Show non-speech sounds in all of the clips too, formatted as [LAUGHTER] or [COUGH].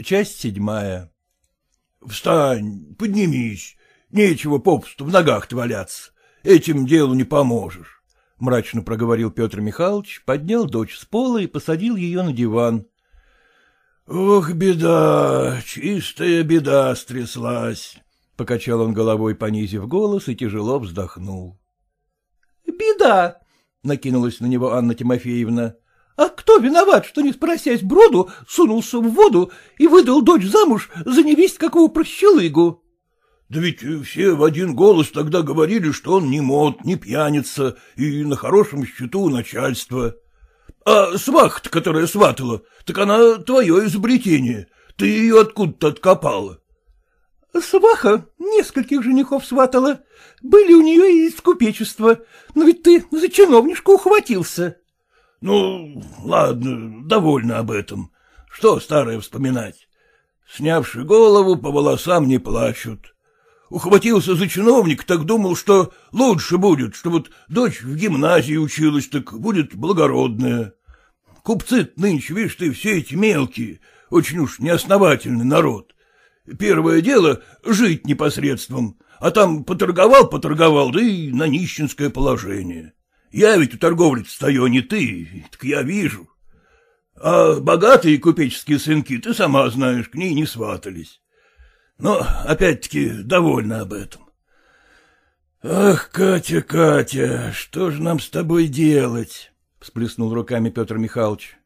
Часть седьмая. — Встань, поднимись, нечего попусту в ногах-то валяться, этим делу не поможешь, — мрачно проговорил Петр Михайлович, поднял дочь с пола и посадил ее на диван. — Ох, беда, чистая беда стряслась, — покачал он головой, понизив голос, и тяжело вздохнул. — Беда, — накинулась на него Анна Тимофеевна. А кто виноват, что, не спросясь броду, сунулся в воду и выдал дочь замуж за невесть какого прощелыгу? — Да ведь все в один голос тогда говорили, что он не мод, не пьяница и на хорошем счету у начальства. А свахта, которая сватала, так она твое изобретение. Ты ее откуда-то откопала. — Сваха нескольких женихов сватала. Были у нее и из купечества. Но ведь ты за чиновнишку ухватился. — ну, ладно, довольно об этом. Что старое вспоминать? Снявши голову, по волосам не плачут. Ухватился за чиновник, так думал, что лучше будет, что вот дочь в гимназии училась, так будет благородная. Купцы нынче, видишь ты, все эти мелкие, очень уж неосновательный народ. Первое дело — жить непосредством, а там поторговал-поторговал, да и на нищенское положение. Я ведь у торговли стою, а не ты, так я вижу. А богатые купеческие сынки, ты сама знаешь, к ней не сватались. Но, опять-таки, довольна об этом. Ах, Катя, Катя, что же нам с тобой делать? — всплеснул руками Петр Михайлович.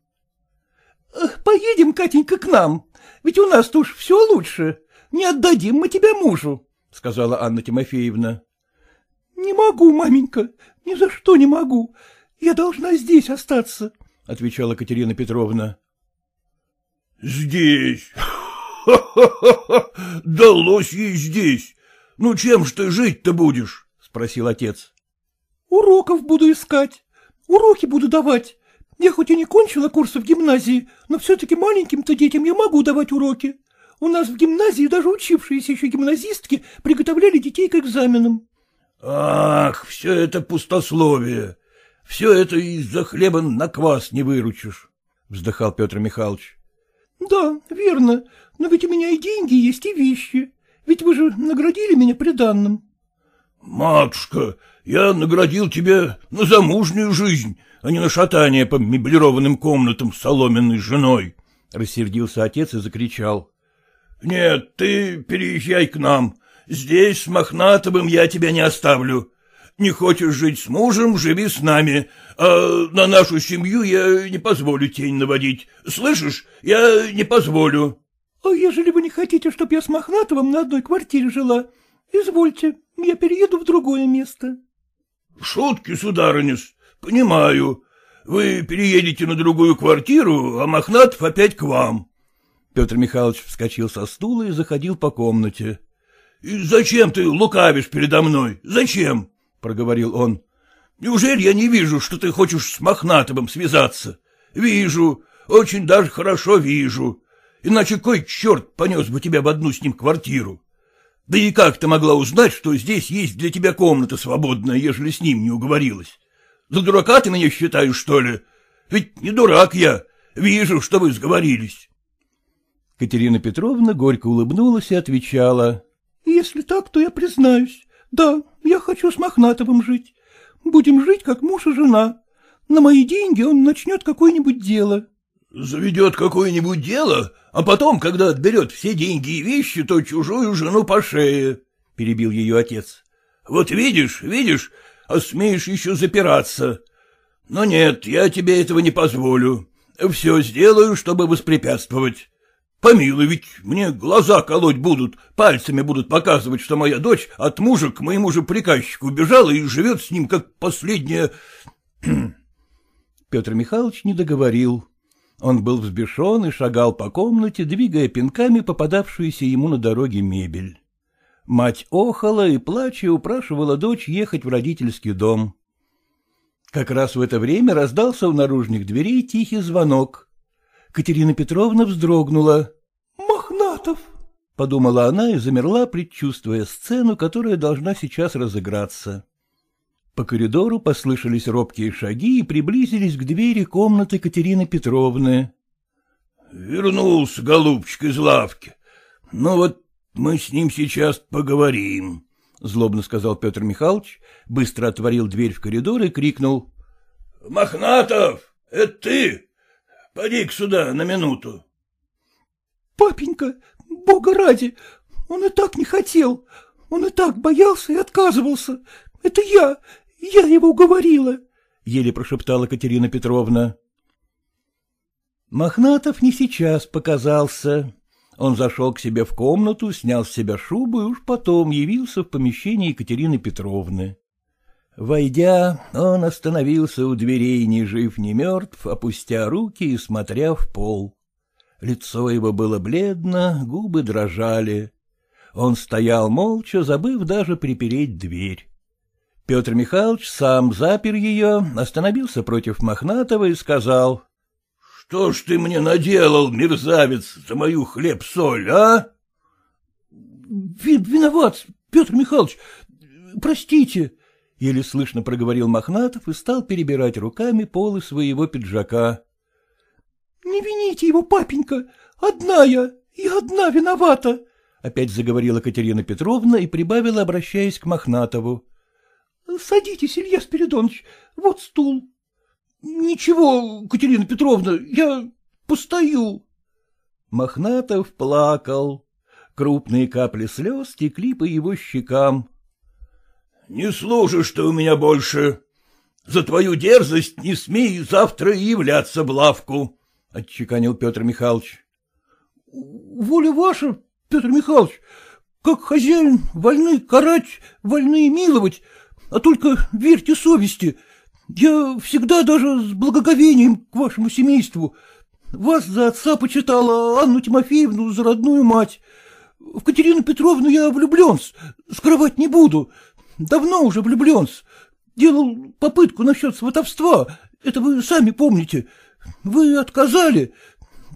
— Поедем, Катенька, к нам, ведь у нас-то уж все лучше. Не отдадим мы тебя мужу, — сказала Анна Тимофеевна. — Не могу, маменька, ни за что не могу. Я должна здесь остаться, — отвечала Катерина Петровна. — Здесь? Ха-ха-ха! [LAUGHS] Далось ей здесь! Ну, чем ж ты жить-то будешь? — спросил отец. — Уроков буду искать, уроки буду давать. Я хоть и не кончила курсы в гимназии, но все-таки маленьким-то детям я могу давать уроки. У нас в гимназии даже учившиеся еще гимназистки приготовляли детей к экзаменам. Ах, все это пустословие. Все это из-за хлеба на квас не выручишь, — вздыхал Петр Михайлович. — Да, верно, но ведь у меня и деньги есть, и вещи. Ведь вы же наградили меня приданным. — Матушка, я наградил тебя на замужнюю жизнь, а не на шатание по меблированным комнатам с соломенной женой, — рассердился отец и закричал. — Нет, ты переезжай к нам, Здесь с Мохнатовым я тебя не оставлю. Не хочешь жить с мужем — живи с нами, а на нашу семью я не позволю тень наводить. Слышишь, я не позволю. — А ежели вы не хотите, чтоб я с Мохнатовым на одной квартире жила, извольте, я перееду в другое место. — Шутки, сударынес, понимаю. Вы переедете на другую квартиру, а Мохнатов опять к вам. Петр Михайлович вскочил со стула и заходил по комнате. Зачем ты лукавишь передо мной? Зачем? — проговорил он. — Неужели я не вижу, что ты хочешь с Мохнатовым связаться? Вижу, очень даже хорошо вижу. Иначе кой черт понес бы тебя в одну с ним квартиру? Да и как ты могла узнать, что здесь есть для тебя комната свободная, ежели с ним не уговорилась? За дурака ты меня считаешь, что ли? Ведь не дурак я, вижу, что вы сговорились. Катерина Петровна горько улыбнулась и отвечала. Если так, то я признаюсь. Да, я хочу с Мохнатовым жить. Будем жить, как муж и жена. На мои деньги он начнет какое-нибудь дело. — Заведет какое-нибудь дело, а потом, когда отберет все деньги и вещи, то чужую жену по шее, — перебил ее отец. — Вот видишь, видишь, а смеешь еще запираться. Но нет, я тебе этого не позволю. Все сделаю, чтобы воспрепятствовать. Помилуй, ведь мне глаза колоть будут, пальцами будут показывать, что моя дочь от мужа к моему же приказчику убежала и живет с ним, как последняя... [CLEARS THROAT] Петр Михайлович не договорил. Он был взбешен и шагал по комнате, двигая пинками попадавшуюся ему на дороге мебель. Мать охала и, плача, упрашивала дочь ехать в родительский дом. Как раз в это время раздался у наружных дверей тихий звонок. Катерина Петровна вздрогнула. — Мохнатов! — подумала она и замерла, предчувствуя сцену, которая должна сейчас разыграться. По коридору послышались робкие шаги и приблизились к двери комнаты Катерины Петровны. — Вернулся, голубчик, из лавки. Ну вот мы с ним сейчас поговорим, — злобно сказал Петр Михайлович, быстро отворил дверь в коридор и крикнул. — Мохнатов, это ты? Поди-ка сюда на минуту. — Папенька, бога ради, он и так не хотел, он и так боялся и отказывался. Это я, я его уговорила, — еле прошептала Катерина Петровна. Мохнатов не сейчас показался. Он зашел к себе в комнату, снял с себя шубу и уж потом явился в помещении Екатерины Петровны. Войдя, он остановился у дверей, ни жив, ни мертв, опустя руки и смотря в пол. Лицо его было бледно, губы дрожали. Он стоял молча, забыв даже припереть дверь. Петр Михайлович сам запер ее, остановился против Мохнатова и сказал. — Что ж ты мне наделал, мерзавец, за мою хлеб-соль, а? — Виноват, Петр Михайлович, простите, — еле слышно проговорил Мохнатов и стал перебирать руками полы своего пиджака. — Не вините его, папенька, одна я, я одна виновата, — опять заговорила Катерина Петровна и прибавила, обращаясь к Мохнатову. — Садитесь, Илья Спиридонович, вот стул. — Ничего, Катерина Петровна, я постою. Мохнатов плакал. Крупные капли слез текли по его щекам. — Не служишь ты у меня больше. За твою дерзость не смей завтра являться в лавку, — отчеканил Петр Михайлович. — Воля ваша, Петр Михайлович, как хозяин вольны карать, вольны миловать, а только верьте совести. Я всегда даже с благоговением к вашему семейству. Вас за отца почитала, Анну Тимофеевну за родную мать. В Катерину Петровну я влюблен, скрывать не буду. Давно уже влюблен. Делал попытку насчет сватовства, это вы сами помните. Вы отказали.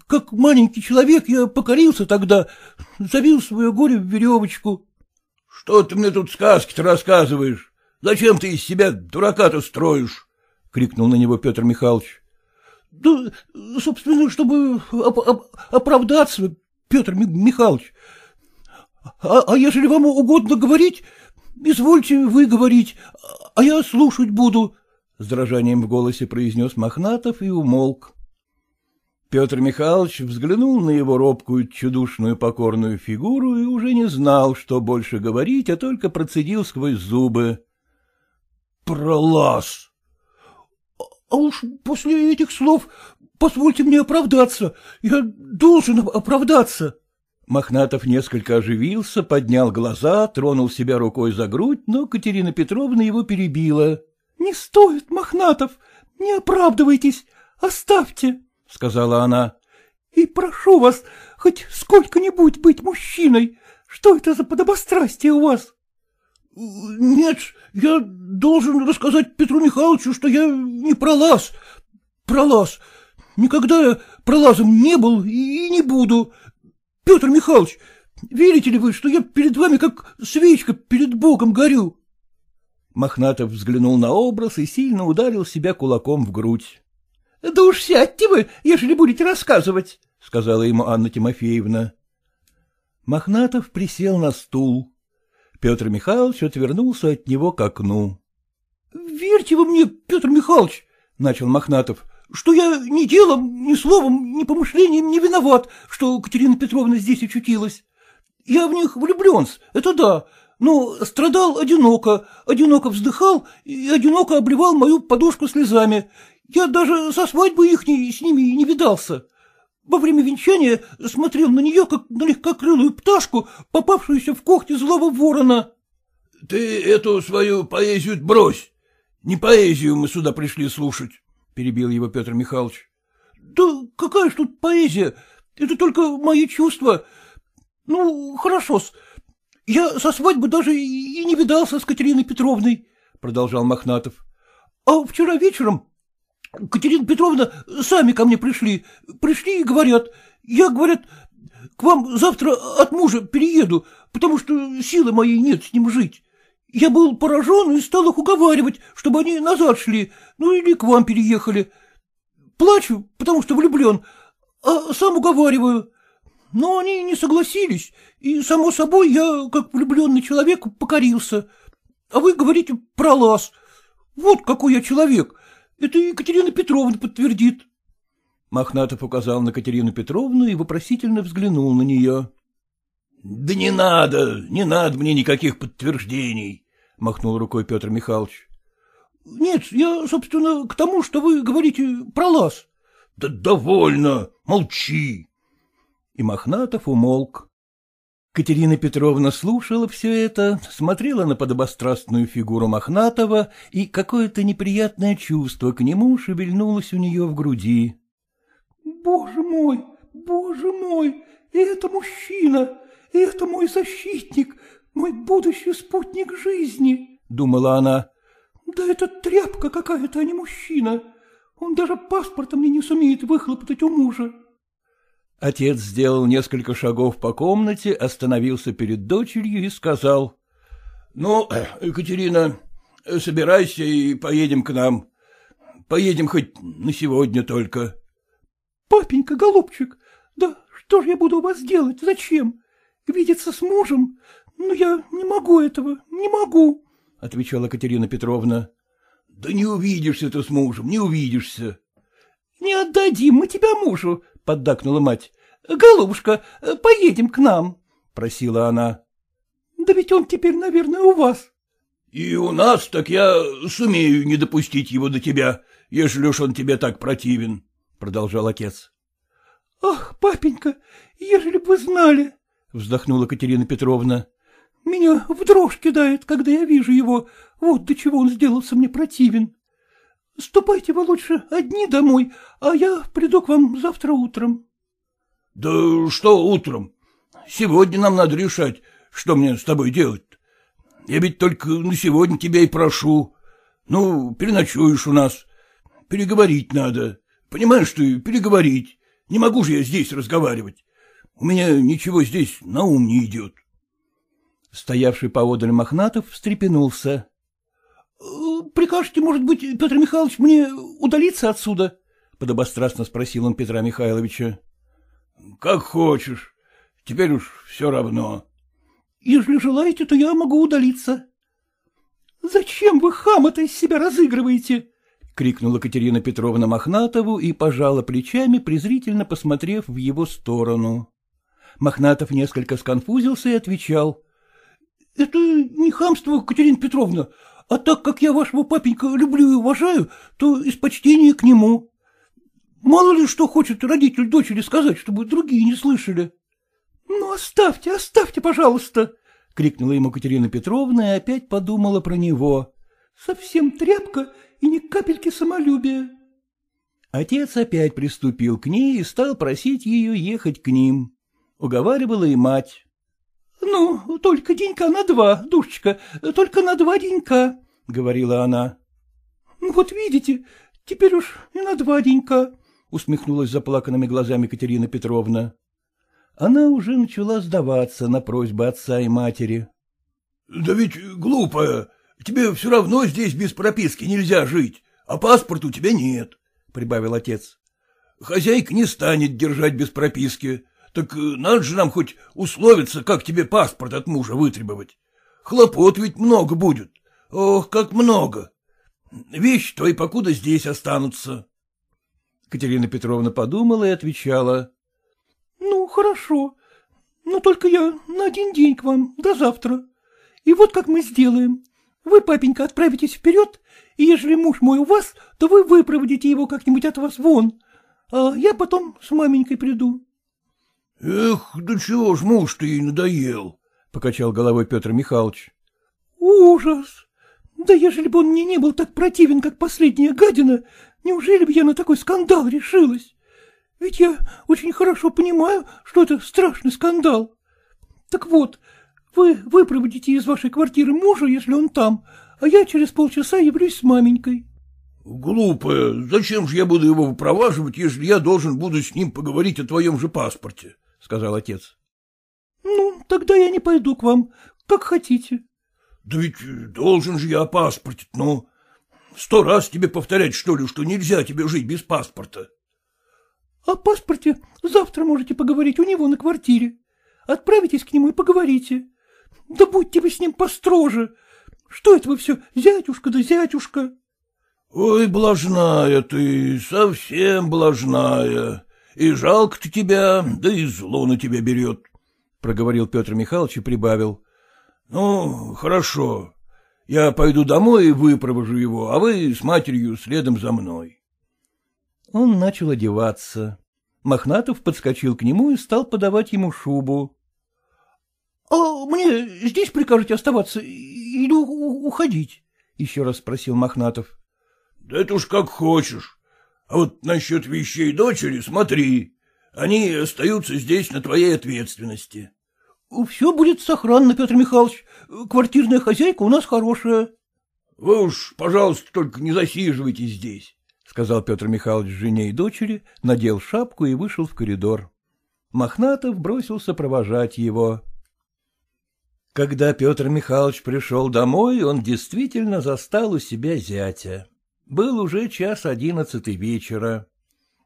Как маленький человек я покорился тогда, завил свое горе в веревочку. — Что ты мне тут сказки-то рассказываешь? Зачем ты из себя дурака-то строишь? — крикнул на него Петр Михайлович. — Да, собственно, чтобы оп оп оправдаться, Петр Михайлович. А, а ежели вам угодно говорить, извольте вы говорить, а я слушать буду, — с дрожанием в голосе произнес Мохнатов и умолк. Петр Михайлович взглянул на его робкую, чудушную, покорную фигуру и уже не знал, что больше говорить, а только процедил сквозь зубы пролаз. А уж после этих слов позвольте мне оправдаться. Я должен оправдаться. Мохнатов несколько оживился, поднял глаза, тронул себя рукой за грудь, но Катерина Петровна его перебила. — Не стоит, Мохнатов, не оправдывайтесь, оставьте, — сказала она. — И прошу вас хоть сколько-нибудь быть мужчиной. Что это за подобострастие у вас? — Нет, я должен рассказать Петру Михайловичу, что я не пролаз. Пролаз. Никогда я пролазом не был и не буду. Петр Михайлович, верите ли вы, что я перед вами как свечка перед Богом горю? Мохнатов взглянул на образ и сильно ударил себя кулаком в грудь. — Да уж сядьте вы, ежели будете рассказывать, — сказала ему Анна Тимофеевна. Мохнатов присел на стул. Петр Михайлович отвернулся от него к окну. — Верьте вы мне, Петр Михайлович, — начал Мохнатов, — что я ни делом, ни словом, ни помышлением не виноват, что Катерина Петровна здесь очутилась. Я в них влюблен, это да, но страдал одиноко, одиноко вздыхал и одиноко обливал мою подушку слезами. Я даже со свадьбы их с ними и не видался. Во время венчания смотрел на нее, как на легкокрылую пташку, попавшуюся в когти злого ворона. — Ты эту свою поэзию брось. Не поэзию мы сюда пришли слушать, — перебил его Петр Михайлович. — Да какая ж тут поэзия? Это только мои чувства. Ну, хорошо-с. Я со свадьбы даже и не видался с Катериной Петровной, — продолжал Мохнатов. А вчера вечером Катерина Петровна сами ко мне пришли. Пришли и говорят. Я, говорят, к вам завтра от мужа перееду, потому что силы моей нет с ним жить. Я был поражен и стал их уговаривать, чтобы они назад шли, ну или к вам переехали. Плачу, потому что влюблен, а сам уговариваю. Но они не согласились, и, само собой, я, как влюбленный человек, покорился. А вы говорите про лаз. Вот какой я человек. Это Екатерина Петровна подтвердит. Мохнатов указал на Катерину Петровну и вопросительно взглянул на нее. — Да не надо, не надо мне никаких подтверждений, — махнул рукой Петр Михайлович. — Нет, я, собственно, к тому, что вы говорите про лаз. — Да довольно, молчи. И Мохнатов умолк. Катерина Петровна слушала все это, смотрела на подобострастную фигуру Мохнатова, и какое-то неприятное чувство к нему шевельнулось у нее в груди. — Боже мой, боже мой, это мужчина, это мой защитник, мой будущий спутник жизни, — думала она. — Да это тряпка какая-то, а не мужчина. Он даже паспорта мне не сумеет выхлопотать у мужа. Отец сделал несколько шагов по комнате, остановился перед дочерью и сказал. — Ну, Екатерина, собирайся и поедем к нам. Поедем хоть на сегодня только. — Папенька, голубчик, да что же я буду у вас делать? Зачем? Видеться с мужем? Ну, я не могу этого, не могу, — отвечала Катерина Петровна. — Да не увидишься ты с мужем, не увидишься. — Не отдадим мы тебя мужу, — поддакнула мать. — Голубушка, поедем к нам, — просила она. — Да ведь он теперь, наверное, у вас. — И у нас, так я сумею не допустить его до тебя, ежели уж он тебе так противен, — продолжал отец. — Ах, папенька, ежели бы вы знали, — вздохнула Катерина Петровна. — Меня в дрожь кидает, когда я вижу его. Вот до чего он сделался мне противен. Ступайте вы лучше одни домой, а я приду к вам завтра утром. — Да что утром? Сегодня нам надо решать, что мне с тобой делать. Я ведь только на сегодня тебя и прошу. Ну, переночуешь у нас. Переговорить надо. Понимаешь ты, переговорить. Не могу же я здесь разговаривать. У меня ничего здесь на ум не идет. Стоявший поодаль Мохнатов встрепенулся. — Прикажете, может быть, Петр Михайлович, мне удалиться отсюда? — подобострастно спросил он Петра Михайловича. — Как хочешь. Теперь уж все равно. — Ежели желаете, то я могу удалиться. — Зачем вы хама-то из себя разыгрываете? — крикнула Катерина Петровна Мохнатову и пожала плечами, презрительно посмотрев в его сторону. Мохнатов несколько сконфузился и отвечал. — Это не хамство, Катерина Петровна, а так как я вашего папенька люблю и уважаю, то из почтения к нему. Мало ли что хочет родитель дочери сказать, чтобы другие не слышали. — Ну, оставьте, оставьте, пожалуйста! — крикнула ему Катерина Петровна и опять подумала про него. — Совсем тряпка и ни капельки самолюбия. Отец опять приступил к ней и стал просить ее ехать к ним. Уговаривала и мать. — Ну, только денька на два, душечка, только на два денька, — говорила она. — Вот видите, теперь уж и на два денька, — усмехнулась заплаканными глазами Катерина Петровна. Она уже начала сдаваться на просьбы отца и матери. — Да ведь глупая, тебе все равно здесь без прописки нельзя жить, а паспорта у тебя нет, — прибавил отец. — Хозяйка не станет держать без прописки, так надо же нам хоть условиться, как тебе паспорт от мужа вытребовать. Хлопот ведь много будет. Ох, как много. Вещи твои покуда здесь останутся. Катерина Петровна подумала и отвечала. — Ну, хорошо. Но только я на один день к вам, до завтра. И вот как мы сделаем. Вы, папенька, отправитесь вперед, и ежели муж мой у вас, то вы выпроводите его как-нибудь от вас вон, а я потом с маменькой приду. — Эх, да чего ж муж ты ей надоел, — покачал головой Петр Михайлович. — Ужас! Да ежели бы он мне не был так противен, как последняя гадина, неужели бы я на такой скандал решилась? Ведь я очень хорошо понимаю, что это страшный скандал. Так вот, вы выпроводите из вашей квартиры мужа, если он там, а я через полчаса явлюсь с маменькой. — Глупая, зачем же я буду его выпроваживать, если я должен буду с ним поговорить о твоем же паспорте? — сказал отец. — Ну, тогда я не пойду к вам, как хотите. — Да ведь должен же я о паспорте, ну. Сто раз тебе повторять, что ли, что нельзя тебе жить без паспорта. — О паспорте завтра можете поговорить у него на квартире. Отправитесь к нему и поговорите. Да будьте вы с ним построже. Что это вы все, зятюшка да зятюшка? — Ой, блажная ты, совсем блажная. И жалко-то тебя, да и зло на тебя берет, — проговорил Петр Михайлович и прибавил. — Ну, хорошо. Я пойду домой и выпровожу его, а вы с матерью следом за мной. Он начал одеваться. Мохнатов подскочил к нему и стал подавать ему шубу. — А мне здесь прикажете оставаться или уходить? — еще раз спросил Мохнатов. — Да это уж как хочешь. А вот насчет вещей дочери смотри. Они остаются здесь на твоей ответственности. — Все будет сохранно, Петр Михайлович. Квартирная хозяйка у нас хорошая. — Вы уж, пожалуйста, только не засиживайтесь здесь сказал Петр Михайлович жене и дочери, надел шапку и вышел в коридор. Мохнатов бросился провожать его. Когда Петр Михайлович пришел домой, он действительно застал у себя зятя. Был уже час одиннадцатый вечера.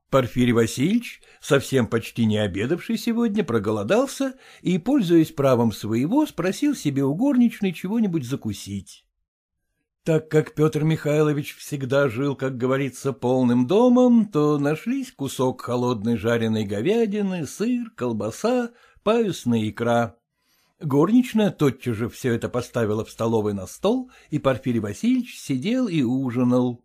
Порфирий Васильевич, совсем почти не обедавший сегодня, проголодался и, пользуясь правом своего, спросил себе у горничной чего-нибудь закусить. Так как Петр Михайлович всегда жил, как говорится, полным домом, то нашлись кусок холодной жареной говядины, сыр, колбаса, паюсная икра. Горничная тотчас же все это поставила в столовой на стол, и Порфирий Васильевич сидел и ужинал. —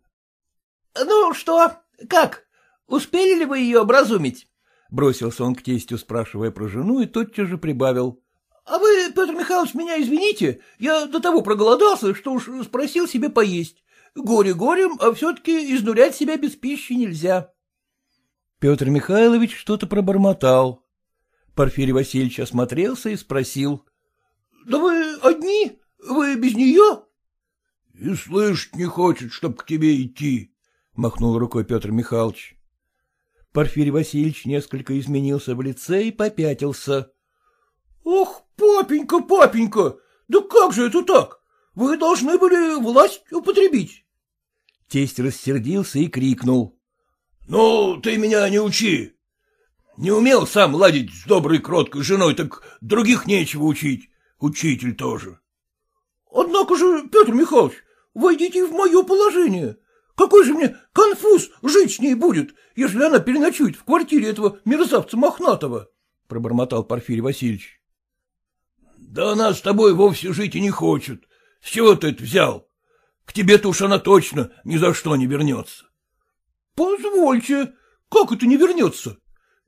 Ну что, как, успели ли вы ее образумить? — бросился он к тестю, спрашивая про жену, и тотчас же прибавил. — А вы, Петр Михайлович, меня извините, я до того проголодался, что уж спросил себе поесть. Горе горем, а все-таки изнурять себя без пищи нельзя. Петр Михайлович что-то пробормотал. Порфирий Васильевич осмотрелся и спросил. — Да вы одни? Вы без нее? — И слышать не хочет, чтоб к тебе идти, — махнул рукой Петр Михайлович. Порфирий Васильевич несколько изменился в лице и попятился. — Ох, папенька, папенька, да как же это так? Вы должны были власть употребить. Тесть рассердился и крикнул. — Ну, ты меня не учи. Не умел сам ладить с доброй кроткой женой, так других нечего учить. Учитель тоже. — Однако же, Петр Михайлович, войдите в мое положение. Какой же мне конфуз жить с ней будет, если она переночует в квартире этого мерзавца Мохнатого? — пробормотал Порфирий Васильевич. Да она с тобой вовсе жить и не хочет. С чего ты это взял? К тебе-то уж она точно ни за что не вернется. — Позвольте, как это не вернется?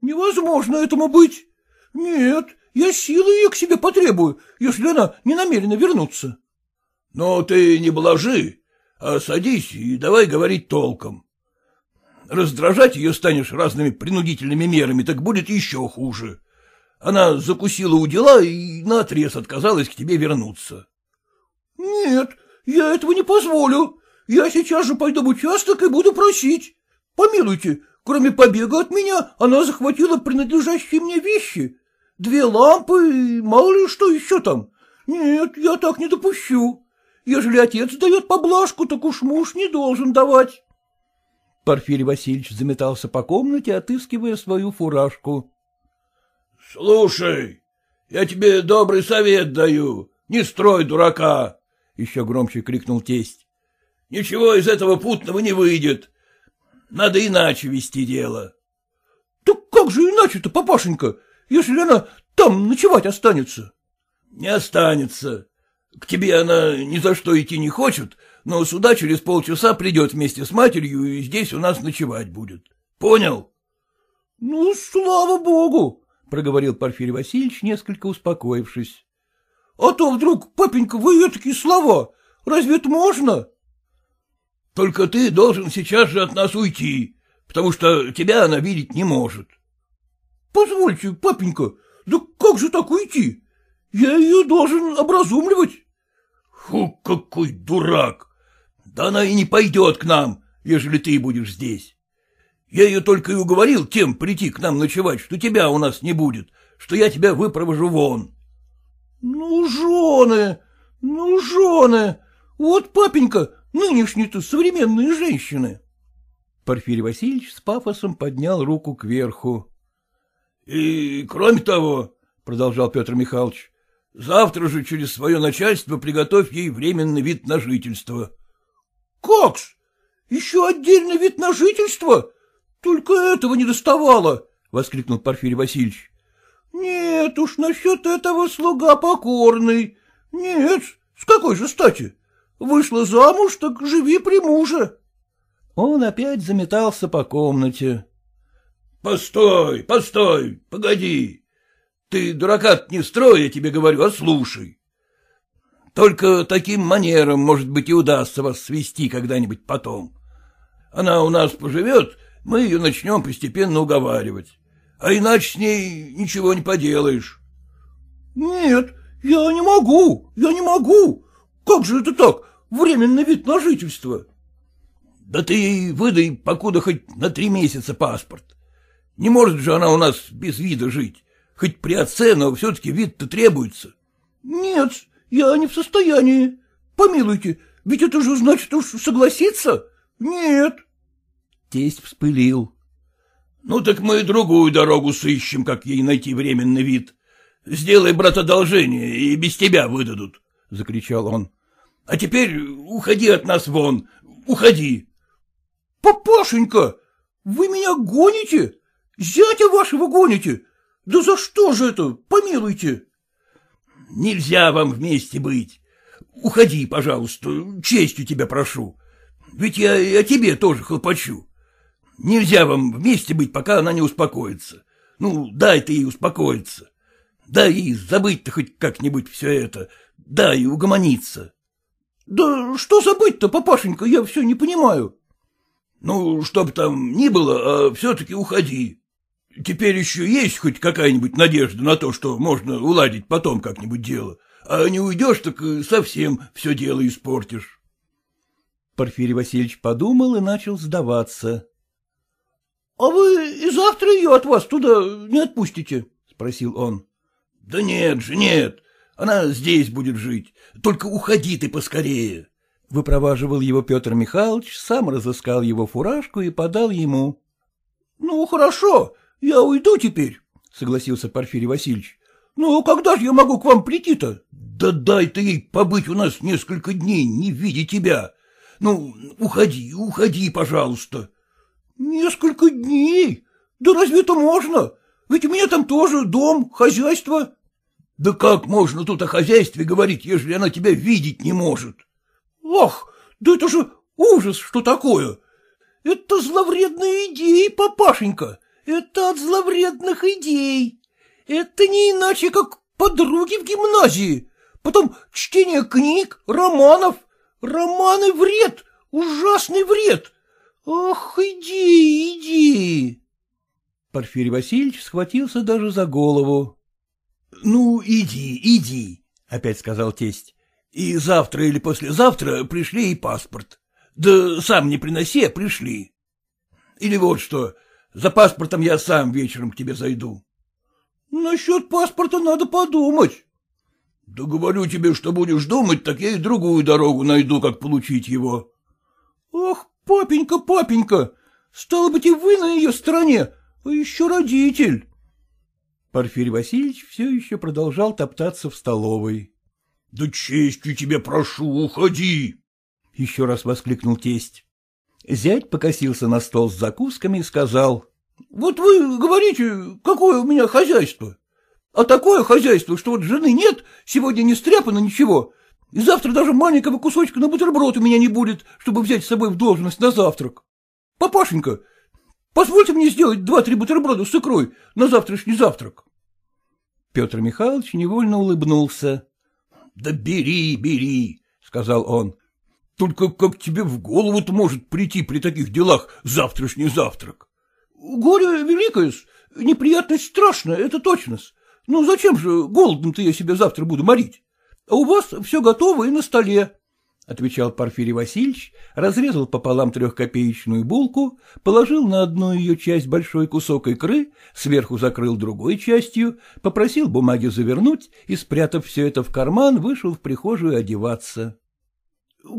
Невозможно этому быть. Нет, я силы ее к себе потребую, если она не намерена вернуться. — Но ты не блажи, а садись и давай говорить толком. Раздражать ее станешь разными принудительными мерами, так будет еще хуже. Она закусила у дела и наотрез отказалась к тебе вернуться. — Нет, я этого не позволю. Я сейчас же пойду в участок и буду просить. Помилуйте, кроме побега от меня, она захватила принадлежащие мне вещи. Две лампы и мало ли что еще там. Нет, я так не допущу. Ежели отец дает поблажку, так уж муж не должен давать. Порфирий Васильевич заметался по комнате, отыскивая свою фуражку. — Слушай, я тебе добрый совет даю, не строй дурака, — еще громче крикнул тесть. — Ничего из этого путного не выйдет. Надо иначе вести дело. — Так как же иначе-то, папашенька, если она там ночевать останется? — Не останется. К тебе она ни за что идти не хочет, но сюда через полчаса придет вместе с матерью и здесь у нас ночевать будет. Понял? — Ну, слава богу! проговорил Порфирий Васильевич, несколько успокоившись. — А то вдруг, папенька, вы такие слова. Разве это можно? — Только ты должен сейчас же от нас уйти, потому что тебя она видеть не может. — Позвольте, папенька, да как же так уйти? Я ее должен образумливать. — Фу, какой дурак! Да она и не пойдет к нам, ежели ты будешь здесь. Я ее только и уговорил тем прийти к нам ночевать, что тебя у нас не будет, что я тебя выпровожу вон. — Ну, жены, ну, жены, вот, папенька, нынешние-то современные женщины. Порфирий Васильевич с пафосом поднял руку кверху. — И, кроме того, — продолжал Петр Михайлович, — завтра же через свое начальство приготовь ей временный вид на жительство. — Как-с? Еще отдельный вид на жительство? Только этого не доставало, — воскликнул Порфирий Васильевич. — Нет уж, насчет этого слуга покорный. Нет, с какой же стати? Вышла замуж, так живи при муже. Он опять заметался по комнате. — Постой, постой, погоди. Ты дурака не строй, я тебе говорю, а слушай. Только таким манером, может быть, и удастся вас свести когда-нибудь потом. Она у нас поживет, мы ее начнем постепенно уговаривать. А иначе с ней ничего не поделаешь. — Нет, я не могу, я не могу. Как же это так, временный вид на жительство? — Да ты выдай, покуда хоть на три месяца паспорт. Не может же она у нас без вида жить. Хоть при отце, но все-таки вид-то требуется. — Нет, я не в состоянии. Помилуйте, ведь это же значит уж согласиться. Нет. Тесть вспылил. — Ну так мы другую дорогу сыщем, как ей найти временный вид. Сделай, брат, одолжение, и без тебя выдадут, — закричал он. — А теперь уходи от нас вон, уходи. — Папашенька, вы меня гоните? Зятя вашего гоните? Да за что же это, помилуйте? — Нельзя вам вместе быть. Уходи, пожалуйста, честью тебя прошу. Ведь я и о тебе тоже хлопочу. Нельзя вам вместе быть, пока она не успокоится. Ну, дай ты ей успокоиться. Дай ей забыть-то хоть как-нибудь все это. Дай угомониться. — Да что забыть-то, папашенька, я все не понимаю. — Ну, чтоб там ни было, а все-таки уходи. Теперь еще есть хоть какая-нибудь надежда на то, что можно уладить потом как-нибудь дело. А не уйдешь, так совсем все дело испортишь. Порфирий Васильевич подумал и начал сдаваться. — А вы и завтра ее от вас туда не отпустите? — спросил он. — Да нет же, нет. Она здесь будет жить. Только уходи ты поскорее. Выпроваживал его Петр Михайлович, сам разыскал его фуражку и подал ему. — Ну, хорошо, я уйду теперь, — согласился Порфирий Васильевич. — Ну, когда же я могу к вам прийти-то? — Да дай ты ей побыть у нас несколько дней, не видя тебя. Ну, уходи, уходи, пожалуйста. — Несколько дней? Да разве это можно? Ведь у меня там тоже дом, хозяйство. — Да как можно тут о хозяйстве говорить, ежели она тебя видеть не может? — Ах, да это же ужас, что такое! Это зловредные идеи, папашенька, это от зловредных идей. Это не иначе, как подруги в гимназии, потом чтение книг, романов. Романы вред, ужасный вред. Ах, иди, иди. Порфирий Васильевич схватился даже за голову. — Ну, иди, иди, — опять сказал тесть. — И завтра или послезавтра пришли и паспорт. Да сам не приноси, а пришли. Или вот что, за паспортом я сам вечером к тебе зайду. — Насчет паспорта надо подумать. — Да говорю тебе, что будешь думать, так я и другую дорогу найду, как получить его. — Ах, папенька, папенька, стало быть, и вы на ее стороне, а еще родитель. Порфирий Васильевич все еще продолжал топтаться в столовой. — Да честью тебе прошу, уходи! — еще раз воскликнул тесть. Зять покосился на стол с закусками и сказал. — Вот вы говорите, какое у меня хозяйство. А такое хозяйство, что вот жены нет, сегодня не стряпано ничего, и завтра даже маленького кусочка на бутерброд у меня не будет, чтобы взять с собой в должность на завтрак. Папашенька, позвольте мне сделать два-три бутерброда с икрой на завтрашний завтрак. Петр Михайлович невольно улыбнулся. — Да бери, бери, — сказал он. — Только как тебе в голову-то может прийти при таких делах завтрашний завтрак? — Горе великое неприятность страшная, это точно -с. Ну зачем же голодным-то я себя завтра буду морить? А у вас все готово и на столе. — отвечал Порфирий Васильевич, разрезал пополам трехкопеечную булку, положил на одну ее часть большой кусок икры, сверху закрыл другой частью, попросил бумаги завернуть и, спрятав все это в карман, вышел в прихожую одеваться. —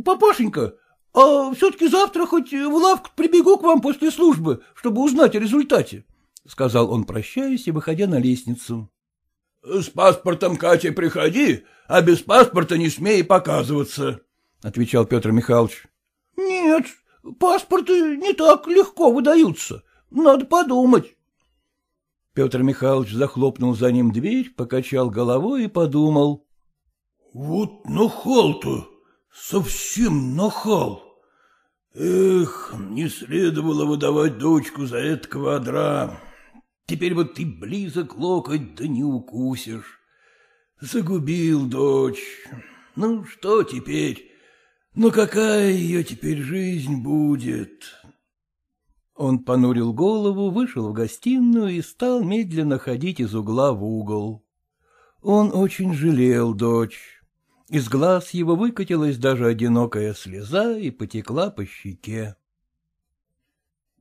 Папашенька, А все-таки завтра хоть в лавку прибегу к вам после службы, чтобы узнать о результате, — сказал он, прощаясь и выходя на лестницу. — С паспортом, Катя, приходи, а без паспорта не смей показываться, — отвечал Петр Михайлович. — Нет, паспорты не так легко выдаются. Надо подумать. Петр Михайлович захлопнул за ним дверь, покачал головой и подумал. — Вот нахал-то, совсем нахал. Эх, не следовало выдавать дочку за это квадра. Теперь вот ты близок локоть, да не укусишь. Загубил дочь. Ну, что теперь? Ну, какая ее теперь жизнь будет? Он понурил голову, вышел в гостиную и стал медленно ходить из угла в угол. Он очень жалел дочь. Из глаз его выкатилась даже одинокая слеза и потекла по щеке.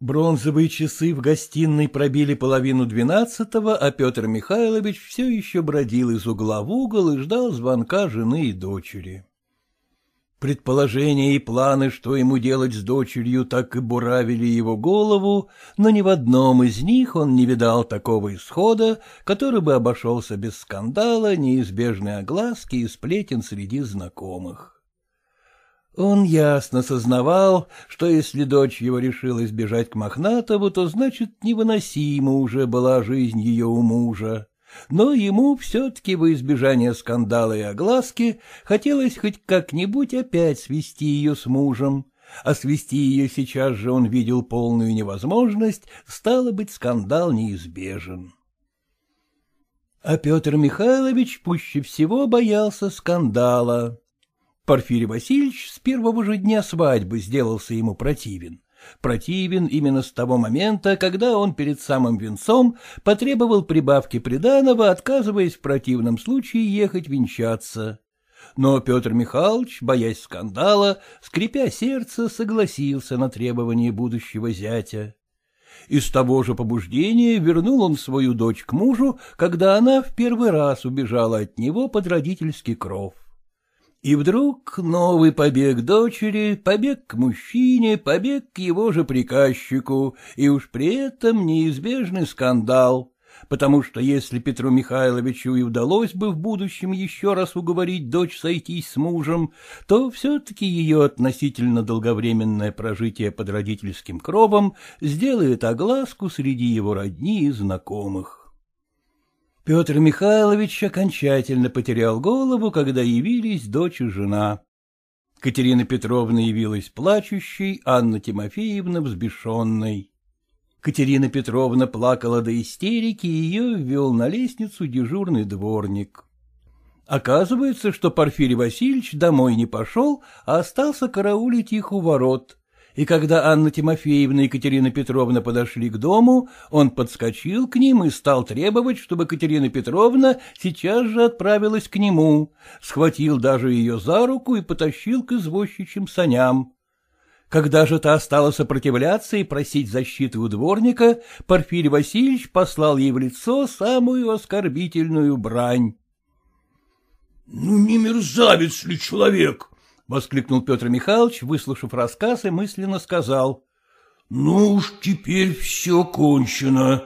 Бронзовые часы в гостиной пробили половину двенадцатого, а Петр Михайлович все еще бродил из угла в угол и ждал звонка жены и дочери. Предположения и планы, что ему делать с дочерью, так и буравили его голову, но ни в одном из них он не видал такого исхода, который бы обошелся без скандала, неизбежной огласки и сплетен среди знакомых. Он ясно сознавал, что если дочь его решила избежать к Мохнатову, то, значит, невыносима уже была жизнь ее у мужа но ему все-таки во избежание скандала и огласки хотелось хоть как-нибудь опять свести ее с мужем, а свести ее сейчас же он видел полную невозможность, стало быть, скандал неизбежен. А Петр Михайлович пуще всего боялся скандала. Порфирий Васильевич с первого же дня свадьбы сделался ему противен противен именно с того момента, когда он перед самым венцом потребовал прибавки приданого, отказываясь в противном случае ехать венчаться. Но Петр Михайлович, боясь скандала, скрипя сердце, согласился на требование будущего зятя. Из того же побуждения вернул он свою дочь к мужу, когда она в первый раз убежала от него под родительский кров. И вдруг новый побег дочери, побег к мужчине, побег к его же приказчику, и уж при этом неизбежный скандал, потому что если Петру Михайловичу и удалось бы в будущем еще раз уговорить дочь сойтись с мужем, то все-таки ее относительно долговременное прожитие под родительским кровом сделает огласку среди его родни и знакомых. Петр Михайлович окончательно потерял голову, когда явились дочь и жена. Катерина Петровна явилась плачущей, Анна Тимофеевна взбешенной. Катерина Петровна плакала до истерики, и ее ввел на лестницу дежурный дворник. Оказывается, что Порфирий Васильевич домой не пошел, а остался караулить их у ворот и когда Анна Тимофеевна и Екатерина Петровна подошли к дому, он подскочил к ним и стал требовать, чтобы Катерина Петровна сейчас же отправилась к нему, схватил даже ее за руку и потащил к извозчичьим саням. Когда же та стала сопротивляться и просить защиты у дворника, Порфирий Васильевич послал ей в лицо самую оскорбительную брань. — Ну, не мерзавец ли человек? — воскликнул Петр Михайлович, выслушав рассказ, и мысленно сказал. — Ну уж теперь все кончено.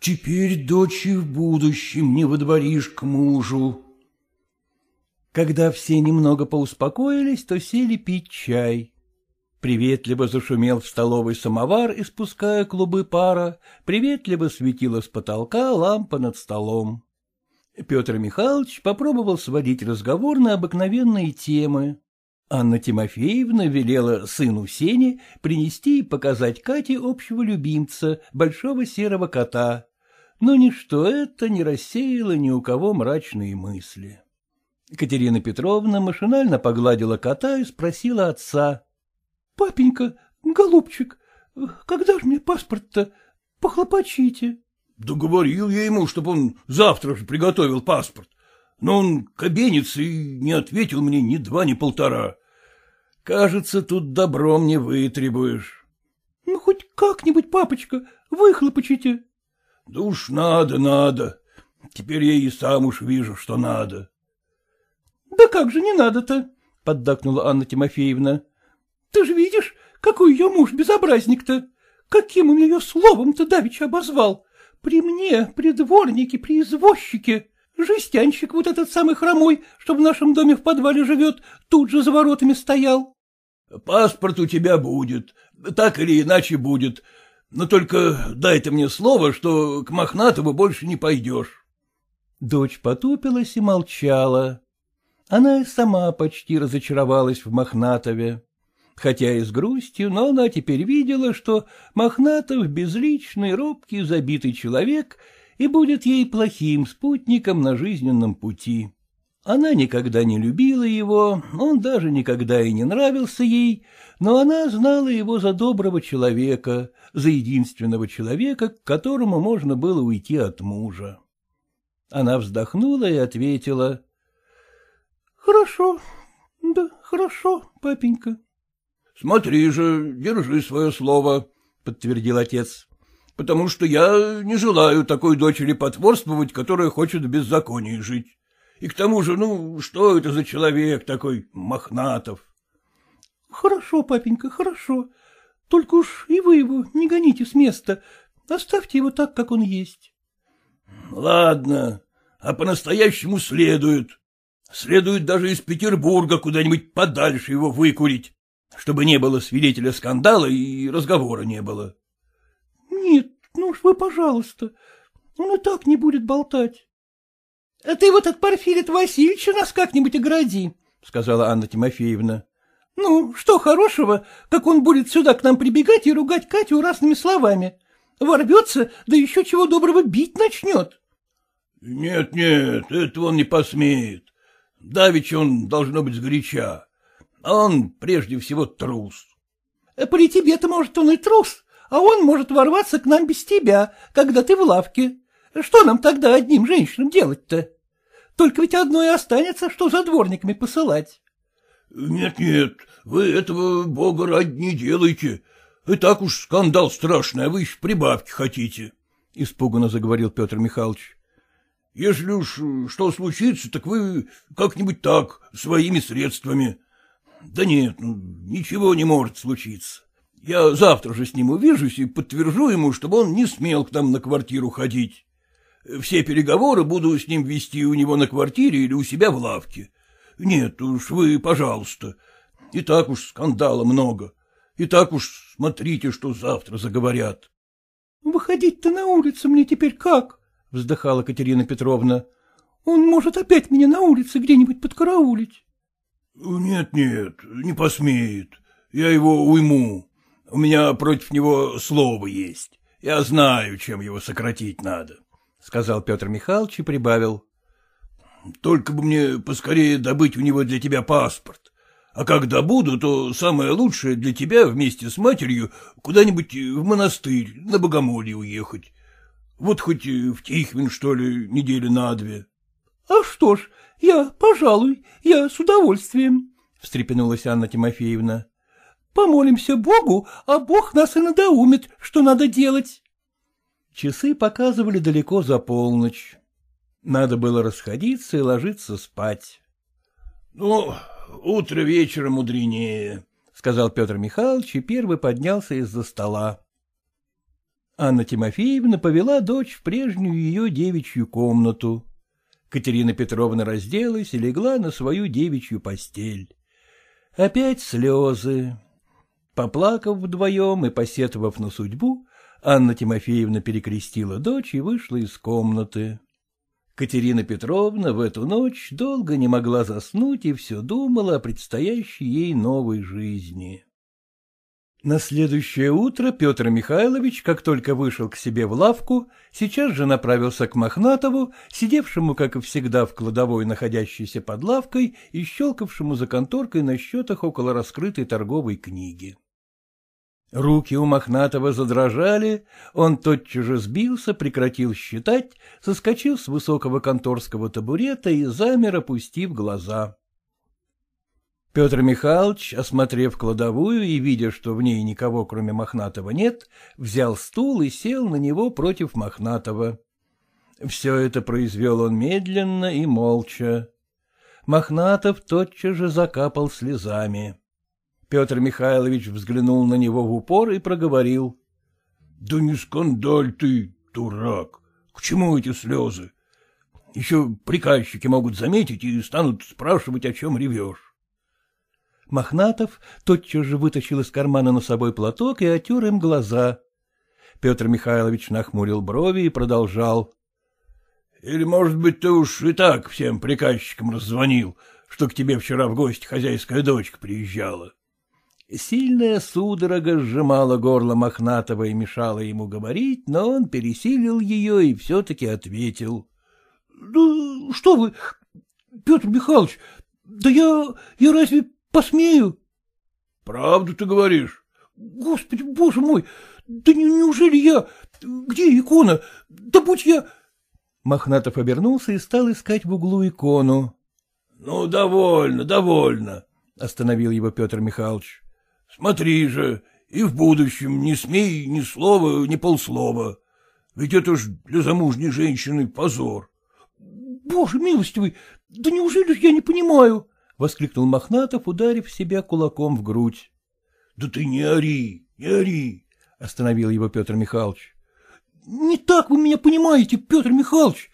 Теперь дочь в будущем не водворишь к мужу. Когда все немного поуспокоились, то сели пить чай. Приветливо зашумел в столовой самовар, испуская клубы пара, приветливо светила с потолка лампа над столом. Петр Михайлович попробовал сводить разговор на обыкновенные темы. Анна Тимофеевна велела сыну Сене принести и показать Кате общего любимца, большого серого кота, но ничто это не рассеяло ни у кого мрачные мысли. Катерина Петровна машинально погладила кота и спросила отца. — Папенька, голубчик, когда же мне паспорт-то? Похлопочите. — Да говорил я ему, чтобы он завтра же приготовил паспорт но он кабенец и не ответил мне ни два, ни полтора. Кажется, тут добром не вытребуешь. — Ну, хоть как-нибудь, папочка, выхлопочите. — Да уж надо, надо. Теперь я и сам уж вижу, что надо. — Да как же не надо-то? — поддакнула Анна Тимофеевна. Ты же видишь, какой ее муж безобразник-то! Каким он ее словом-то давеча обозвал! При мне, при дворнике, при извозчике! Жестянщик вот этот самый хромой, что в нашем доме в подвале живет, тут же за воротами стоял. — Паспорт у тебя будет, так или иначе будет, но только дай ты мне слово, что к Мохнатову больше не пойдешь. Дочь потупилась и молчала. Она и сама почти разочаровалась в Мохнатове. Хотя и с грустью, но она теперь видела, что Мохнатов — безличный, робкий, забитый человек и будет ей плохим спутником на жизненном пути. Она никогда не любила его, он даже никогда и не нравился ей, но она знала его за доброго человека, за единственного человека, к которому можно было уйти от мужа. Она вздохнула и ответила. — Хорошо, да хорошо, папенька. — Смотри же, держи свое слово, — подтвердил отец, — потому что я не желаю такой дочери потворствовать, которая хочет в беззаконии жить. И к тому же, ну, что это за человек такой Мохнатов? — Хорошо, папенька, хорошо. Только уж и вы его не гоните с места. Оставьте его так, как он есть. — Ладно, а по-настоящему следует. Следует даже из Петербурга куда-нибудь подальше его выкурить, чтобы не было свидетеля скандала и разговора не было. — Нет, ну уж вы, пожалуйста, он и так не будет болтать. — А ты вот от Порфирит Васильевича нас как-нибудь огради, — сказала Анна Тимофеевна. — Ну, что хорошего, как он будет сюда к нам прибегать и ругать Катю разными словами. Ворвется, да еще чего доброго бить начнет. — Нет, нет, этого он не посмеет. Давич он должно быть сгоряча, а он прежде всего трус. — При тебе-то, может, он и трус, а он может ворваться к нам без тебя, когда ты в лавке. Что нам тогда одним женщинам делать-то? Только ведь одно и останется, что за дворниками посылать. Нет, — Нет-нет, вы этого бога ради не делайте. И так уж скандал страшный, а вы еще прибавки хотите, — испуганно заговорил Петр Михайлович. — Если уж что случится, так вы как-нибудь так, своими средствами. Да нет, ну, ничего не может случиться. Я завтра же с ним увижусь и подтвержу ему, чтобы он не смел к нам на квартиру ходить. Все переговоры буду с ним вести у него на квартире или у себя в лавке. Нет уж, вы, пожалуйста. И так уж скандала много. И так уж смотрите, что завтра заговорят. — Выходить-то на улицу мне теперь как? — вздыхала Катерина Петровна. — Он может опять меня на улице где-нибудь подкараулить. — Нет, нет, не посмеет. Я его уйму. У меня против него слово есть. Я знаю, чем его сократить надо сказал Петр Михайлович и прибавил. — Только бы мне поскорее добыть у него для тебя паспорт. А как добуду, то самое лучшее для тебя вместе с матерью куда-нибудь в монастырь на богомолье уехать. Вот хоть в Тихвин, что ли, недели на две. — А что ж, я, пожалуй, я с удовольствием, — встрепенулась Анна Тимофеевна. — Помолимся Богу, а Бог нас и надоумит, что надо делать. Часы показывали далеко за полночь. Надо было расходиться и ложиться спать. — Ну, утро вечера мудренее, — сказал Петр Михайлович и первый поднялся из-за стола. Анна Тимофеевна повела дочь в прежнюю ее девичью комнату. Катерина Петровна разделась и легла на свою девичью постель. Опять слезы. Поплакав вдвоем и посетовав на судьбу, Анна Тимофеевна перекрестила дочь и вышла из комнаты. Катерина Петровна в эту ночь долго не могла заснуть и все думала о предстоящей ей новой жизни. На следующее утро Петр Михайлович, как только вышел к себе в лавку, сейчас же направился к Мохнатову, сидевшему, как и всегда, в кладовой, находящейся под лавкой, и щелкавшему за конторкой на счетах около раскрытой торговой книги. Руки у Мохнатого задрожали, он тотчас же сбился, прекратил считать, соскочил с высокого конторского табурета и замер, опустив глаза. Петр Михайлович, осмотрев кладовую и видя, что в ней никого, кроме Мохнатого, нет, взял стул и сел на него против Мохнатого. Все это произвел он медленно и молча. Мохнатов тотчас же закапал слезами. Петр Михайлович взглянул на него в упор и проговорил. — Да не скандаль ты, дурак. К чему эти слезы? Еще приказчики могут заметить и станут спрашивать, о чем ревешь. Мохнатов тотчас же вытащил из кармана носовой платок и отер им глаза. Петр Михайлович нахмурил брови и продолжал. — Или, может быть, ты уж и так всем приказчикам раззвонил, что к тебе вчера в гости хозяйская дочка приезжала? Сильная судорога сжимала горло Мохнатого и мешала ему говорить, но он пересилил ее и все-таки ответил. — Да что вы, Петр Михайлович, да я, я разве посмею? — Правду ты говоришь? — Господи, боже мой, да не, неужели я? Где икона? Да будь я... Мохнатов обернулся и стал искать в углу икону. — Ну, довольно, довольно, — остановил его Петр Михайлович. — Смотри же, и в будущем не смей ни слова, ни полслова. Ведь это ж для замужней женщины позор. — Боже милостивый, да неужели я не понимаю? — воскликнул Мохнатов, ударив себя кулаком в грудь. — Да ты не ори, не ори, — остановил его Петр Михайлович. — Не так вы меня понимаете, Петр Михайлович.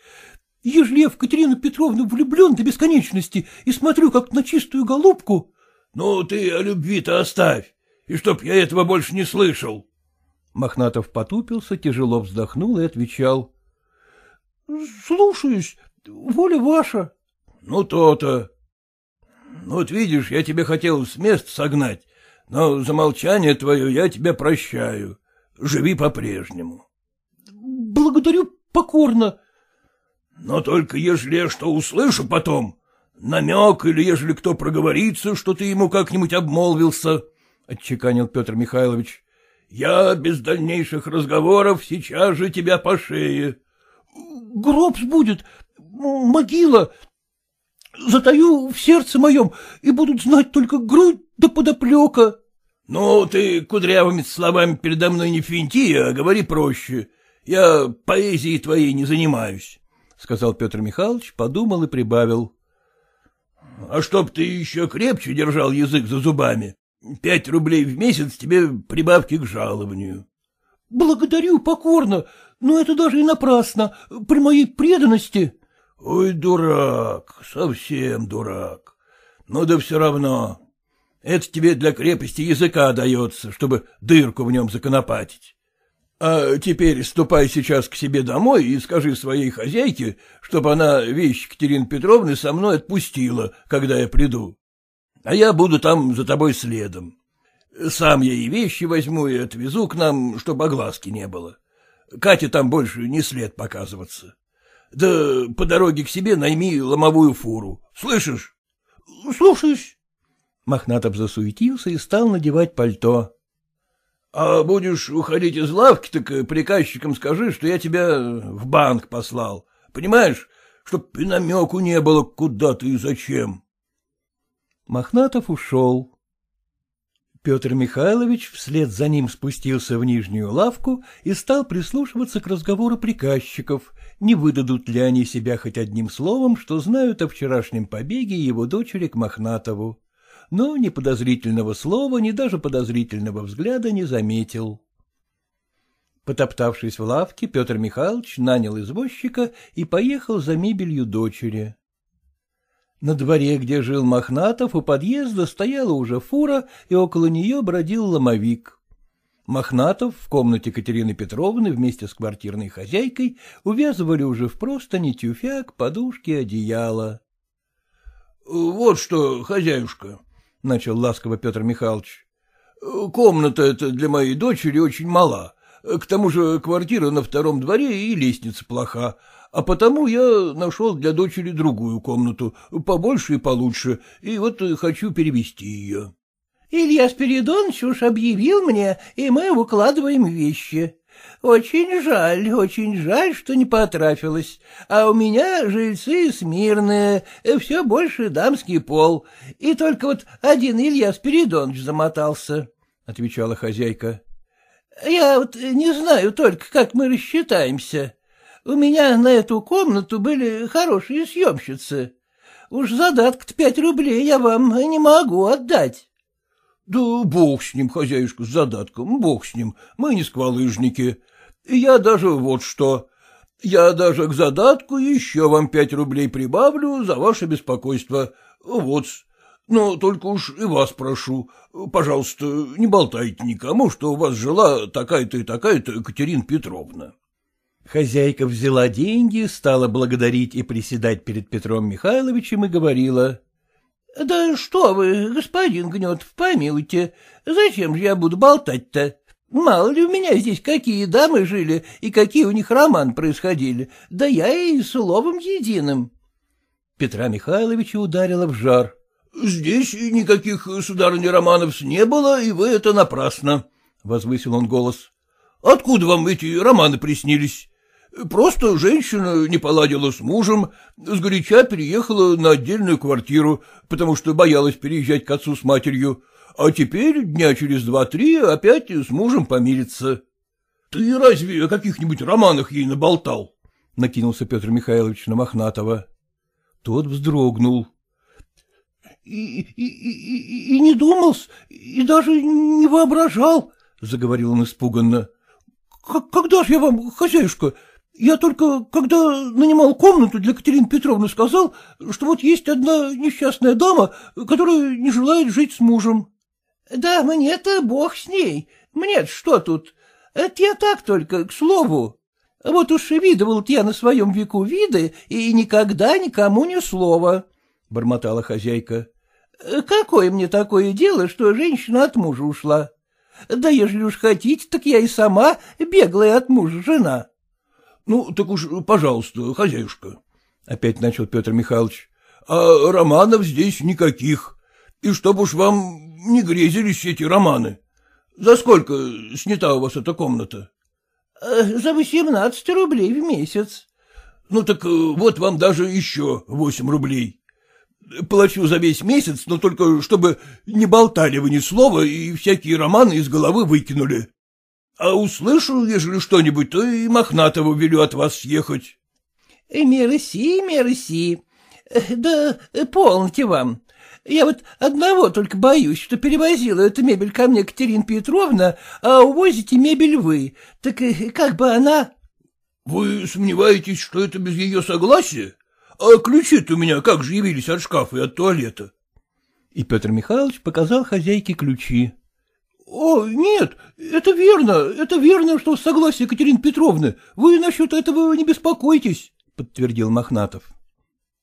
Ежели я в Катерину Петровну влюблен до бесконечности и смотрю, как на чистую голубку... — Ну, ты о любви-то оставь, и чтоб я этого больше не слышал. Мохнатов потупился, тяжело вздохнул и отвечал. — Слушаюсь, воля ваша. — Ну, то-то. Ну, вот видишь, я тебе хотел с места согнать, но за молчание твое я тебя прощаю. Живи по-прежнему. — Благодарю покорно. — Но только ежели я что услышу потом, намек или ежели кто проговорится, что ты ему как-нибудь обмолвился, — отчеканил Петр Михайлович, — я без дальнейших разговоров сейчас же тебя по шее. — Гроб будет, могила, затаю в сердце моем, и будут знать только грудь да подоплека. — Ну, ты кудрявыми словами передо мной не финти, а говори проще. Я поэзией твоей не занимаюсь, — сказал Петр Михайлович, подумал и прибавил. — А чтоб ты еще крепче держал язык за зубами, пять рублей в месяц тебе прибавки к жалованию. — Благодарю покорно, но это даже и напрасно, при моей преданности. — Ой, дурак, совсем дурак. Ну да все равно. Это тебе для крепости языка дается, чтобы дырку в нем законопатить. А теперь ступай сейчас к себе домой и скажи своей хозяйке, чтобы она вещи Катерины Петровны со мной отпустила, когда я приду. А я буду там за тобой следом. Сам я и вещи возьму и отвезу к нам, чтобы огласки не было. Кате там больше не след показываться. Да по дороге к себе найми ломовую фуру. Слышишь? — Слушаюсь. Мохнатов засуетился и стал надевать пальто. — А будешь уходить из лавки, так приказчикам скажи, что я тебя в банк послал. Понимаешь, чтоб и намеку не было, куда ты и зачем. Мохнатов ушел. Петр Михайлович вслед за ним спустился в нижнюю лавку и стал прислушиваться к разговору приказчиков, не выдадут ли они себя хоть одним словом, что знают о вчерашнем побеге его дочери к Мохнатову. Но ни подозрительного слова, ни даже подозрительного взгляда не заметил. Потоптавшись в лавке, Петр Михайлович нанял извозчика и поехал за мебелью дочери. На дворе, где жил Мохнатов, у подъезда стояла уже фура, и около нее бродил ломовик. Мохнатов в комнате Катерины Петровны вместе с квартирной хозяйкой увязывали уже в простыни тюфяк, подушки, одеяло. — Вот что, хозяюшка, — начал ласково Петр Михайлович, — комната эта для моей дочери очень мала. К тому же квартира на втором дворе и лестница плоха, а потому я нашел для дочери другую комнату, побольше и получше, и вот хочу перевести ее. Илья Спиридонович уж объявил мне, и мы выкладываем вещи. Очень жаль, очень жаль, что не потрафилось. А у меня жильцы смирные, все больше дамский пол. И только вот один Илья Спиридонович замотался, — отвечала хозяйка. — Я вот не знаю только, как мы рассчитаемся. У меня на эту комнату были хорошие съемщицы. Уж задаток-то пять рублей я вам не могу отдать. Да бог с ним, хозяюшка, с задатком, бог с ним, мы не сквалыжники. Я даже вот что, я даже к задатку еще вам пять рублей прибавлю за ваше беспокойство. Вот, но только уж и вас прошу, пожалуйста, не болтайте никому, что у вас жила такая-то и такая-то Екатерина Петровна. Хозяйка взяла деньги, стала благодарить и приседать перед Петром Михайловичем и говорила. — Да что вы, господин Гнетов, помилуйте, зачем же я буду болтать-то? Мало ли у меня здесь какие дамы жили и какие у них роман происходили, да я и словом единым. Петра Михайловича ударила в жар. — Здесь никаких, сударыня, романов не было, и вы это напрасно, — возвысил он голос. — Откуда вам эти романы приснились? Просто женщина не поладила с мужем, сгоряча переехала на отдельную квартиру, потому что боялась переезжать к отцу с матерью, а теперь дня через два-три опять с мужем помирится. — Ты разве о каких-нибудь романах ей наболтал? — накинулся Петр Михайлович на Мохнатова. Тот вздрогнул. И, и, и, и не думал, и даже не воображал, — заговорил он испуганно. — Когда ж я вам, хозяюшка, я только, когда нанимал комнату для Катерины Петровны, сказал, что вот есть одна несчастная дама, которая не желает жить с мужем. — Да мне-то бог с ней. мне что тут? Это я так только, к слову. Вот уж и видывал я на своем веку виды, и никогда никому ни слова, — бормотала хозяйка. — Какое мне такое дело, что женщина от мужа ушла? Да ежели уж хотите, так я и сама беглая от мужа жена. — Ну, так уж, пожалуйста, хозяюшка, — опять начал Петр Михайлович, — а романов здесь никаких. И чтоб уж вам не грезились эти романы. За сколько снята у вас эта комната? Э, — За восемнадцать рублей в месяц. — Ну так э, вот вам даже еще восемь рублей. Плачу за весь месяц, но только чтобы не болтали вы ни слова и всякие романы из головы выкинули. А услышу, ежели что-нибудь, то и Мохнатого велю от вас съехать. Э, — Мерси, мерси. Да полноте вам. Я вот одного только боюсь, что перевозила эту мебель ко мне Катерина Петровна, а увозите мебель вы. Так э, как бы она... — Вы сомневаетесь, что это без ее согласия? А ключи-то у меня как же явились от шкафа и от туалета? И Петр Михайлович показал хозяйке ключи. — О, нет, это верно, это верно, что согласие Екатерины Петровны. Вы насчет этого не беспокойтесь, — подтвердил Мохнатов.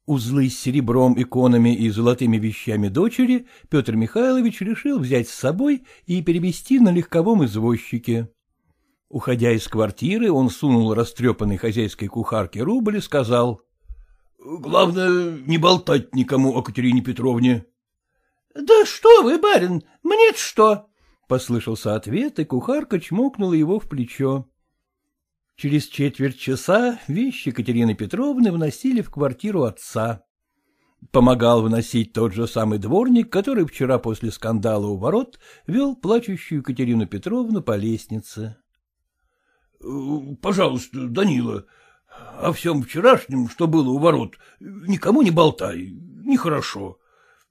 Узлы с серебром, иконами и золотыми вещами дочери Петр Михайлович решил взять с собой и перевести на легковом извозчике. Уходя из квартиры, он сунул растрепанной хозяйской кухарке рубль и сказал. — Главное, не болтать никому о Катерине Петровне. — Да что вы, барин, мне-то что? — послышался ответ, и кухарка чмокнула его в плечо. Через четверть часа вещи Катерины Петровны вносили в квартиру отца. Помогал вносить тот же самый дворник, который вчера после скандала у ворот вел плачущую Катерину Петровну по лестнице. «Э, — Пожалуйста, Данила, о всем вчерашнем, что было у ворот, никому не болтай, нехорошо.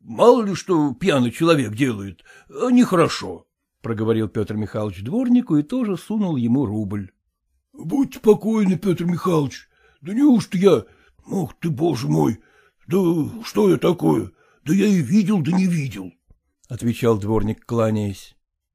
Мало ли что пьяный человек делает, а нехорошо, — проговорил Петр Михайлович дворнику и тоже сунул ему рубль. — Будь покойны, Петр Михайлович. Да неужто я... Ох ты, боже мой! Да что я такое? Да я и видел, да не видел, — отвечал дворник, кланяясь.